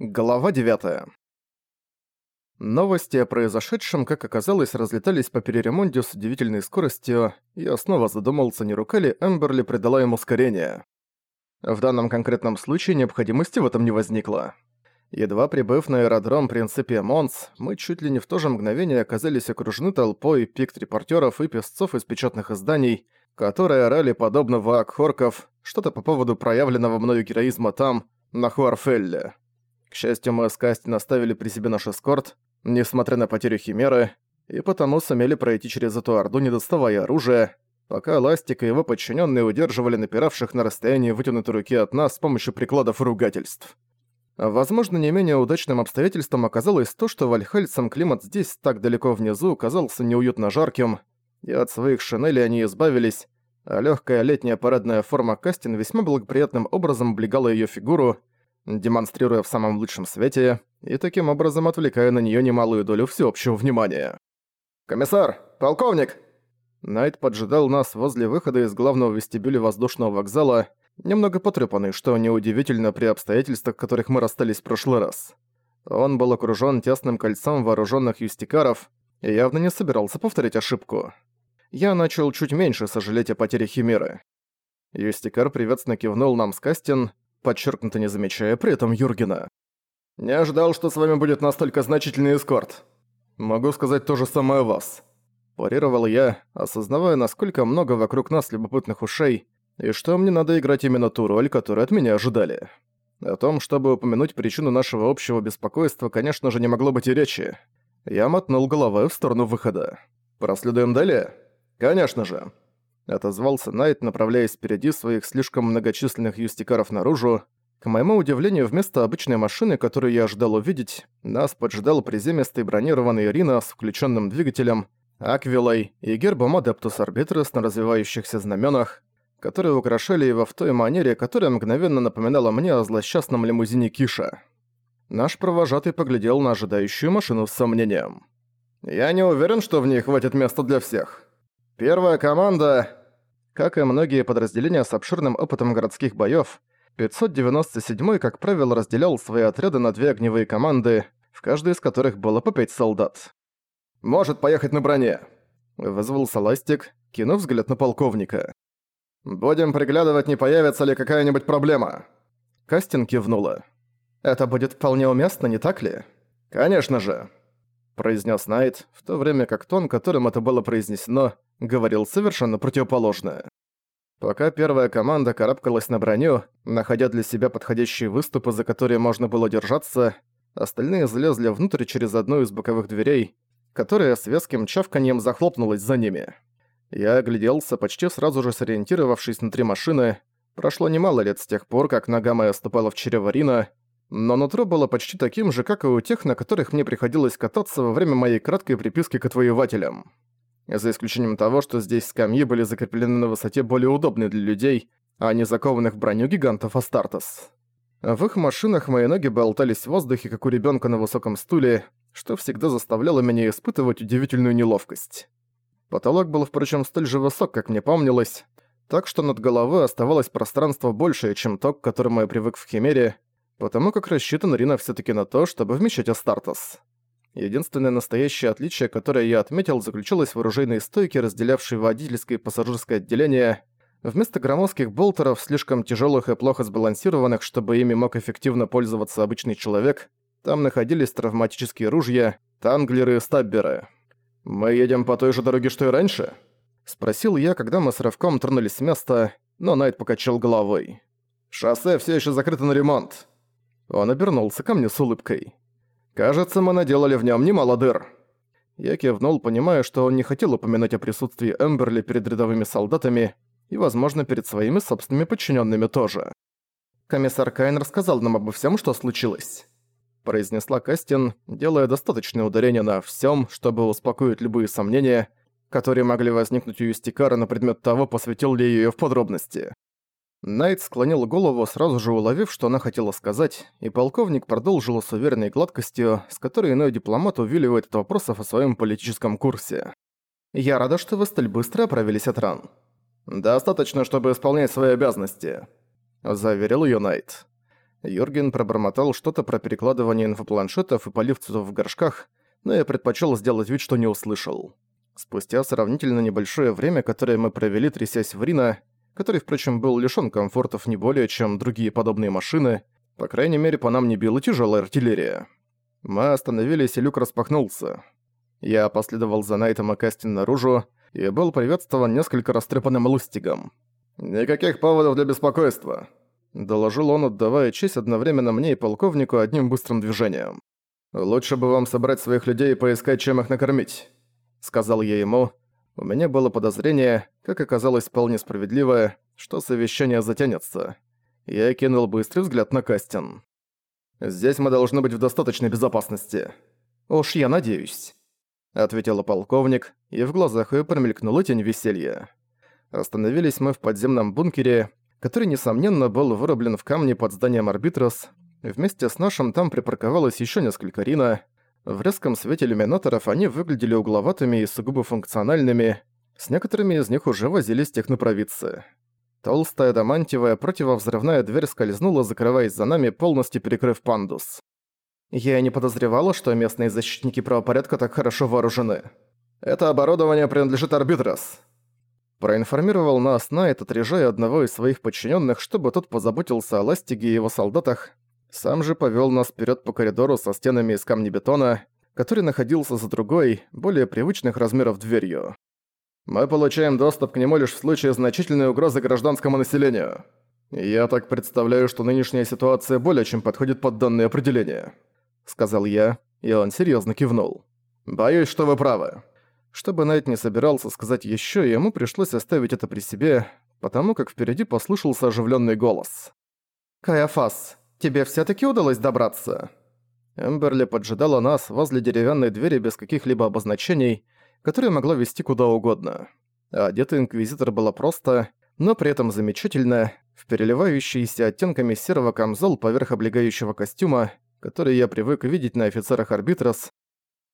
Глава 9. Новости о произошедшем, как оказалось, разлетались по переремонту с удивительной скоростью, и я снова задумался, не рука ли Эмберли придала им ускорение. В данном конкретном случае необходимости в этом не возникло. Едва прибыв на аэродром Принципе Монс, мы чуть ли не в то же мгновение оказались окружены толпой пикт-репортеров и песцов из печатных изданий, которые орали подобно ваак-хорков, что-то по поводу проявленного мною героизма там, на Хуарфелле. К счастью, мы с Кастин оставили при себе наш эскорт, несмотря на потерю Химеры, и потому сумели пройти через эту орду, не доставая оружия, пока Ластик и его подчиненные удерживали напиравших на расстоянии вытянутой руки от нас с помощью прикладов ругательств. Возможно, не менее удачным обстоятельством оказалось то, что вальхальцам климат здесь, так далеко внизу, казался неуютно жарким, и от своих шинелей они избавились, а легкая летняя парадная форма Кастин весьма благоприятным образом облегала ее фигуру, демонстрируя в самом лучшем свете и таким образом отвлекая на нее немалую долю всеобщего внимания. «Комиссар! Полковник!» Найт поджидал нас возле выхода из главного вестибюля воздушного вокзала, немного потрепанный, что неудивительно при обстоятельствах, в которых мы расстались в прошлый раз. Он был окружён тесным кольцом вооруженных юстикаров и явно не собирался повторить ошибку. Я начал чуть меньше сожалеть о потере Химеры. Юстикар приветственно кивнул нам с Кастин, подчеркнуто не замечая при этом Юргена. «Не ожидал, что с вами будет настолько значительный эскорт. Могу сказать то же самое о вас». Парировал я, осознавая, насколько много вокруг нас любопытных ушей, и что мне надо играть именно ту роль, которую от меня ожидали. О том, чтобы упомянуть причину нашего общего беспокойства, конечно же, не могло быть и речи. Я мотнул головой в сторону выхода. «Проследуем далее?» «Конечно же» отозвался Найт, направляясь впереди своих слишком многочисленных юстикаров наружу. К моему удивлению, вместо обычной машины, которую я ожидал увидеть, нас поджидал приземистый бронированный Рино с включенным двигателем, Аквилой и гербом Адептус Арбитрес на развевающихся знаменах, которые украшали его в той манере, которая мгновенно напоминала мне о злосчастном лимузине Киша. Наш провожатый поглядел на ожидающую машину с сомнением. «Я не уверен, что в ней хватит места для всех. Первая команда как и многие подразделения с обширным опытом городских боёв, 597-й, как правило, разделял свои отряды на две огневые команды, в каждой из которых было по пять солдат. «Может поехать на броне», — вызвался Ластик, кинув взгляд на полковника. «Будем приглядывать, не появится ли какая-нибудь проблема». Кастин кивнула. «Это будет вполне уместно, не так ли?» «Конечно же», — произнес Найт, в то время как тон, которым это было произнесено, говорил совершенно противоположное. Пока первая команда карабкалась на броню, находя для себя подходящие выступы, за которые можно было держаться, остальные залезли внутрь через одну из боковых дверей, которая с веским чавканьем захлопнулась за ними. Я огляделся, почти сразу же сориентировавшись на три машины. Прошло немало лет с тех пор, как нога моя ступала в чрево Рина, но нутро было почти таким же, как и у тех, на которых мне приходилось кататься во время моей краткой приписки к отвоевателям за исключением того, что здесь скамьи были закреплены на высоте более удобной для людей, а не закованных в броню гигантов Астартес. В их машинах мои ноги болтались в воздухе, как у ребенка на высоком стуле, что всегда заставляло меня испытывать удивительную неловкость. Потолок был, впрочем, столь же высок, как мне помнилось, так что над головой оставалось пространство большее, чем то, к которому я привык в Химере, потому как рассчитан Рина все таки на то, чтобы вмещать Астартес. Единственное настоящее отличие, которое я отметил, заключалось в оружейной стойке, разделявшей водительское и пассажирское отделение. Вместо громоздких болтеров, слишком тяжелых и плохо сбалансированных, чтобы ими мог эффективно пользоваться обычный человек, там находились травматические ружья, танглеры и стабберы. «Мы едем по той же дороге, что и раньше?» Спросил я, когда мы с рывком тронулись с места, но Найт покачал головой. «Шоссе все еще закрыто на ремонт». Он обернулся ко мне с улыбкой. Кажется, мы наделали в нем немало дыр. Я кивнул, понимая, что он не хотел упоминать о присутствии Эмберли перед рядовыми солдатами и, возможно, перед своими собственными подчиненными тоже. «Комиссар Кайн рассказал нам обо всем, что случилось», – произнесла Кастин, делая достаточное ударение на всем, чтобы успокоить любые сомнения, которые могли возникнуть у Юстикара на предмет того, посвятил ли ее в подробности. Найт склонил голову, сразу же уловив, что она хотела сказать, и полковник продолжил с уверенной гладкостью, с которой иной дипломат увиливает от вопросов о своем политическом курсе. «Я рада, что вы столь быстро оправились от ран». «Достаточно, чтобы исполнять свои обязанности», — заверил её Найт. Юрген пробормотал что-то про перекладывание инфопланшетов и поливцев в горшках, но я предпочел сделать вид, что не услышал. Спустя сравнительно небольшое время, которое мы провели, трясясь в Рина, который, впрочем, был лишён комфортов не более, чем другие подобные машины, по крайней мере, по нам не била тяжелая артиллерия. Мы остановились, и люк распахнулся. Я последовал за Найтом и Кастин наружу и был приветствован несколько растрепанным лустигом. «Никаких поводов для беспокойства», — доложил он, отдавая честь одновременно мне и полковнику одним быстрым движением. «Лучше бы вам собрать своих людей и поискать, чем их накормить», — сказал я ему. У меня было подозрение, как оказалось вполне справедливое, что совещание затянется. Я кинул быстрый взгляд на Кастин. «Здесь мы должны быть в достаточной безопасности». «Уж я надеюсь», — ответила полковник, и в глазах её промелькнула тень веселья. Остановились мы в подземном бункере, который, несомненно, был вырублен в камне под зданием Арбитрос. Вместе с нашим там припарковалось ещё несколько Рина. В резком свете иллюминаторов они выглядели угловатыми и сугубо функциональными. С некоторыми из них уже возились технопровидцы. Толстая домантиевая противовзрывная дверь скользнула, закрываясь за нами, полностью перекрыв пандус. Я не подозревала, что местные защитники правопорядка так хорошо вооружены. Это оборудование принадлежит Арбитрос. Проинформировал нас Найт, отрежая одного из своих подчиненных, чтобы тот позаботился о Ластиге и его солдатах, сам же повел нас вперед по коридору со стенами из камнебетона, который находился за другой, более привычных размеров дверью. Мы получаем доступ к нему лишь в случае значительной угрозы гражданскому населению. Я так представляю, что нынешняя ситуация более чем подходит под данное определение», — сказал я, и он серьезно кивнул. «Боюсь, что вы правы». Чтобы Найт не собирался сказать еще, ему пришлось оставить это при себе, потому как впереди послышался оживленный голос. «Каяфас, тебе все таки удалось добраться?» Эмберли поджидала нас возле деревянной двери без каких-либо обозначений, которая могла вести куда угодно. Одета Инквизитор была просто, но при этом замечательно, в переливающийся оттенками серого камзол поверх облегающего костюма, который я привык видеть на офицерах Арбитрос,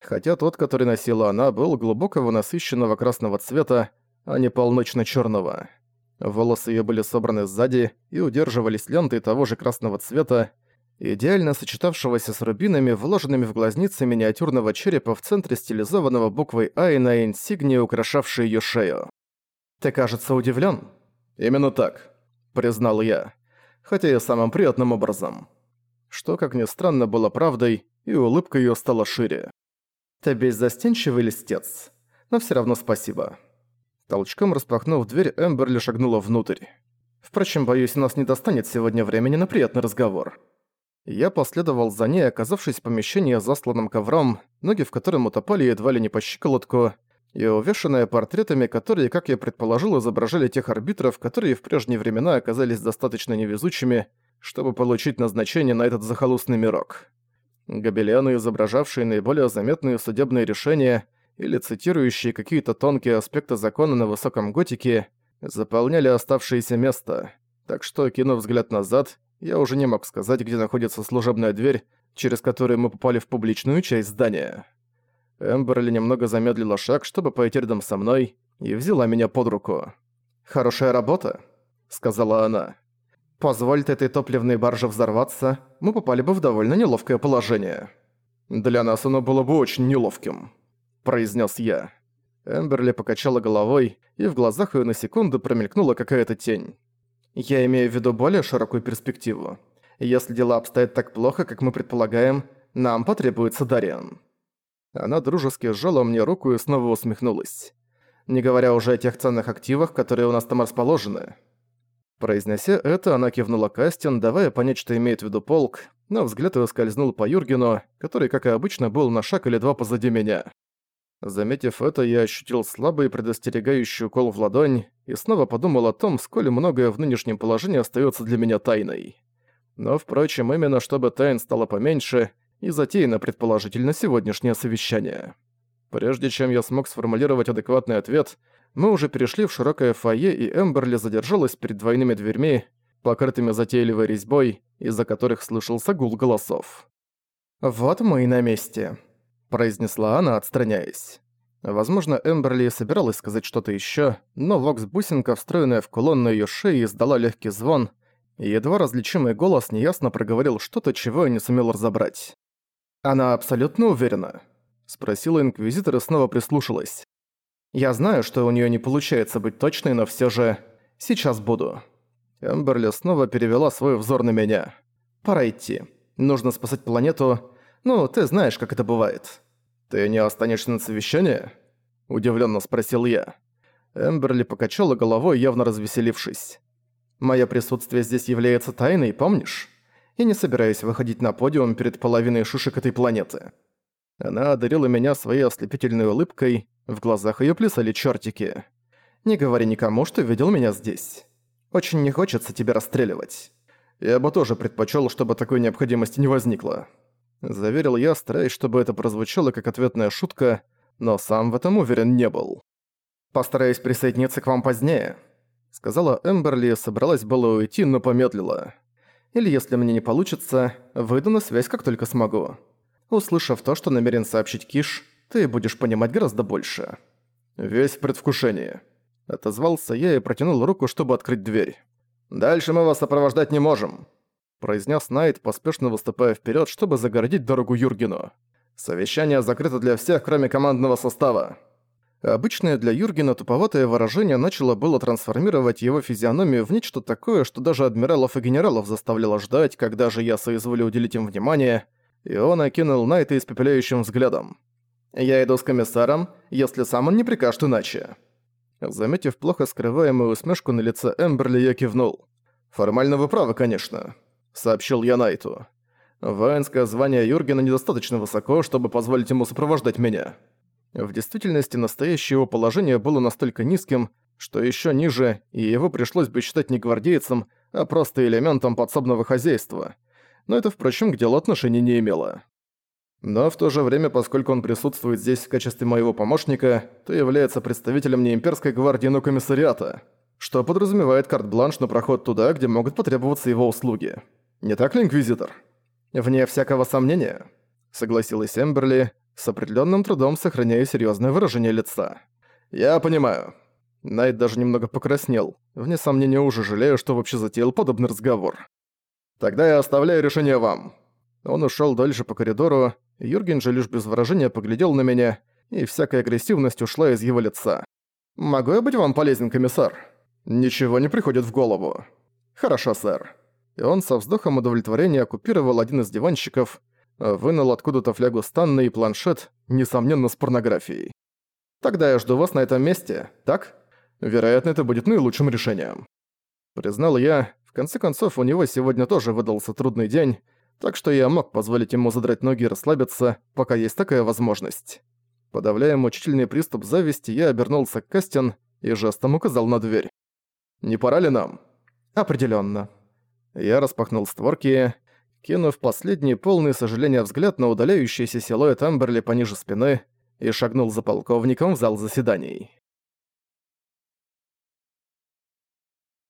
хотя тот, который носила она, был глубокого насыщенного красного цвета, а не полночно черного Волосы ее были собраны сзади и удерживались лентой того же красного цвета, идеально сочетавшегося с рубинами, вложенными в глазницы миниатюрного черепа в центре стилизованного буквой «А» на инсигнии, украшавшей её шею. «Ты, кажется, удивлен? «Именно так», — признал я, хотя и самым приятным образом. Что, как ни странно, было правдой, и улыбка её стала шире. «Ты беззастенчивый листец, но всё равно спасибо». Толчком распахнув дверь, Эмберли шагнула внутрь. «Впрочем, боюсь, нас не достанет сегодня времени на приятный разговор». Я последовал за ней, оказавшись в помещении засланным ковром, ноги в котором утопали едва ли не по щиколотку, и увешанная портретами, которые, как я предположил, изображали тех арбитров, которые в прежние времена оказались достаточно невезучими, чтобы получить назначение на этот захолустный мирок. Гобелены, изображавшие наиболее заметные судебные решения или цитирующие какие-то тонкие аспекты закона на высоком готике, заполняли оставшееся место, так что, кинув взгляд назад, я уже не мог сказать, где находится служебная дверь, через которую мы попали в публичную часть здания. Эмберли немного замедлила шаг, чтобы пойти рядом со мной, и взяла меня под руку. «Хорошая работа», — сказала она. «Позволь этой топливной барже взорваться, мы попали бы в довольно неловкое положение». «Для нас оно было бы очень неловким», — произнес я. Эмберли покачала головой, и в глазах её на секунду промелькнула какая-то тень. Я имею в виду более широкую перспективу. Если дела обстоят так плохо, как мы предполагаем, нам потребуется Дариан». Она дружески сжала мне руку и снова усмехнулась. Не говоря уже о тех ценных активах, которые у нас там расположены. Произнеся это, она кивнула Кастин, давая понять, что имеет в виду полк, но взгляд его скользнул по Юргену, который, как и обычно, был на шаг или два позади меня. Заметив это, я ощутил слабый предостерегающий укол в ладонь и снова подумал о том, сколь многое в нынешнем положении остается для меня тайной. Но, впрочем, именно чтобы тайн стало поменьше, и затеяно предположительно сегодняшнее совещание. Прежде чем я смог сформулировать адекватный ответ, мы уже перешли в широкое фойе, и Эмберли задержалась перед двойными дверьми, покрытыми затейливой резьбой, из-за которых слышался гул голосов. «Вот мы и на месте», произнесла она, отстраняясь. Возможно, Эмберли собиралась сказать что-то еще, но вокс-бусинка, встроенная в кулон на её шее, издала легкий звон, Едва различимый голос неясно проговорил что-то, чего я не сумел разобрать. «Она абсолютно уверена?» — спросила Инквизитор и снова прислушалась. «Я знаю, что у нее не получается быть точной, но все же... Сейчас буду». Эмберли снова перевела свой взор на меня. «Пора идти. Нужно спасать планету. Ну, ты знаешь, как это бывает». «Ты не останешься на совещании?» – удивленно спросил я. Эмберли покачала головой, явно развеселившись. «Моё присутствие здесь является тайной, помнишь? И не собираюсь выходить на подиум перед половиной шишек этой планеты». Она одарила меня своей ослепительной улыбкой, в глазах её плясали чертики. «Не говори никому, что видел меня здесь. Очень не хочется тебя расстреливать». «Я бы тоже предпочёл, чтобы такой необходимости не возникло», Заверил я, стараясь, чтобы это прозвучало как ответная шутка, но сам в этом уверен не был. «Постараюсь присоединиться к вам позднее», — сказала Эмберли, собралась было уйти, но помедлила. «Или если мне не получится, выйду на связь, как только смогу. Услышав то, что намерен сообщить Киш, ты будешь понимать гораздо больше». «Весь в предвкушении», — отозвался я и протянул руку, чтобы открыть дверь. «Дальше мы вас сопровождать не можем», произнес Найт, поспешно выступая вперед, чтобы загородить дорогу Юргену. «Совещание закрыто для всех, кроме командного состава». Обычное для Юргена туповатое выражение начало было трансформировать его физиономию в нечто такое, что даже адмиралов и генералов заставляло ждать, когда же я соизволю уделить им внимание, и он окинул Найта испепеляющим взглядом. «Я иду с комиссаром, если сам он не прикажет иначе». Заметив плохо скрываемую усмешку на лице Эмберли, я кивнул. «Формально вы правы, конечно». — сообщил я Найту. «Воинское звание Юргена недостаточно высоко, чтобы позволить ему сопровождать меня». В действительности, настоящее его положение было настолько низким, что еще ниже, и его пришлось бы считать не гвардейцем, а просто элементом подсобного хозяйства. Но это, впрочем, к делу отношения не имело. Но в то же время, поскольку он присутствует здесь в качестве моего помощника, то является представителем не имперской гвардии, но комиссариата, что подразумевает карт-бланш на проход туда, где могут потребоваться его услуги. Не так ли, Инквизитор?» «Вне всякого сомнения», — согласилась Эмберли, с определенным трудом сохраняя серьезное выражение лица. «Я понимаю». Найт даже немного покраснел. Вне сомнения уже жалею, что вообще затеял подобный разговор. «Тогда я оставляю решение вам». Он ушел дальше по коридору, Юрген же лишь без выражения поглядел на меня, и всякая агрессивность ушла из его лица. «Могу я быть вам полезен, комиссар?» «Ничего не приходит в голову». «Хорошо, сэр» и он со вздохом удовлетворения оккупировал один из диванщиков, вынул откуда-то флягу Станны и планшет, несомненно, с порнографией. «Тогда я жду вас на этом месте, так? Вероятно, это будет наилучшим решением». Признал я, в конце концов, у него сегодня тоже выдался трудный день, так что я мог позволить ему задрать ноги и расслабиться, пока есть такая возможность. Подавляя мучительный приступ зависти, я обернулся к Кастин и жестом указал на дверь. «Не пора ли нам?» «Определённо», я распахнул створки, кинув последний полный сожаления взгляд на удаляющийся силуэт Амберли пониже спины и шагнул за полковником в зал заседаний.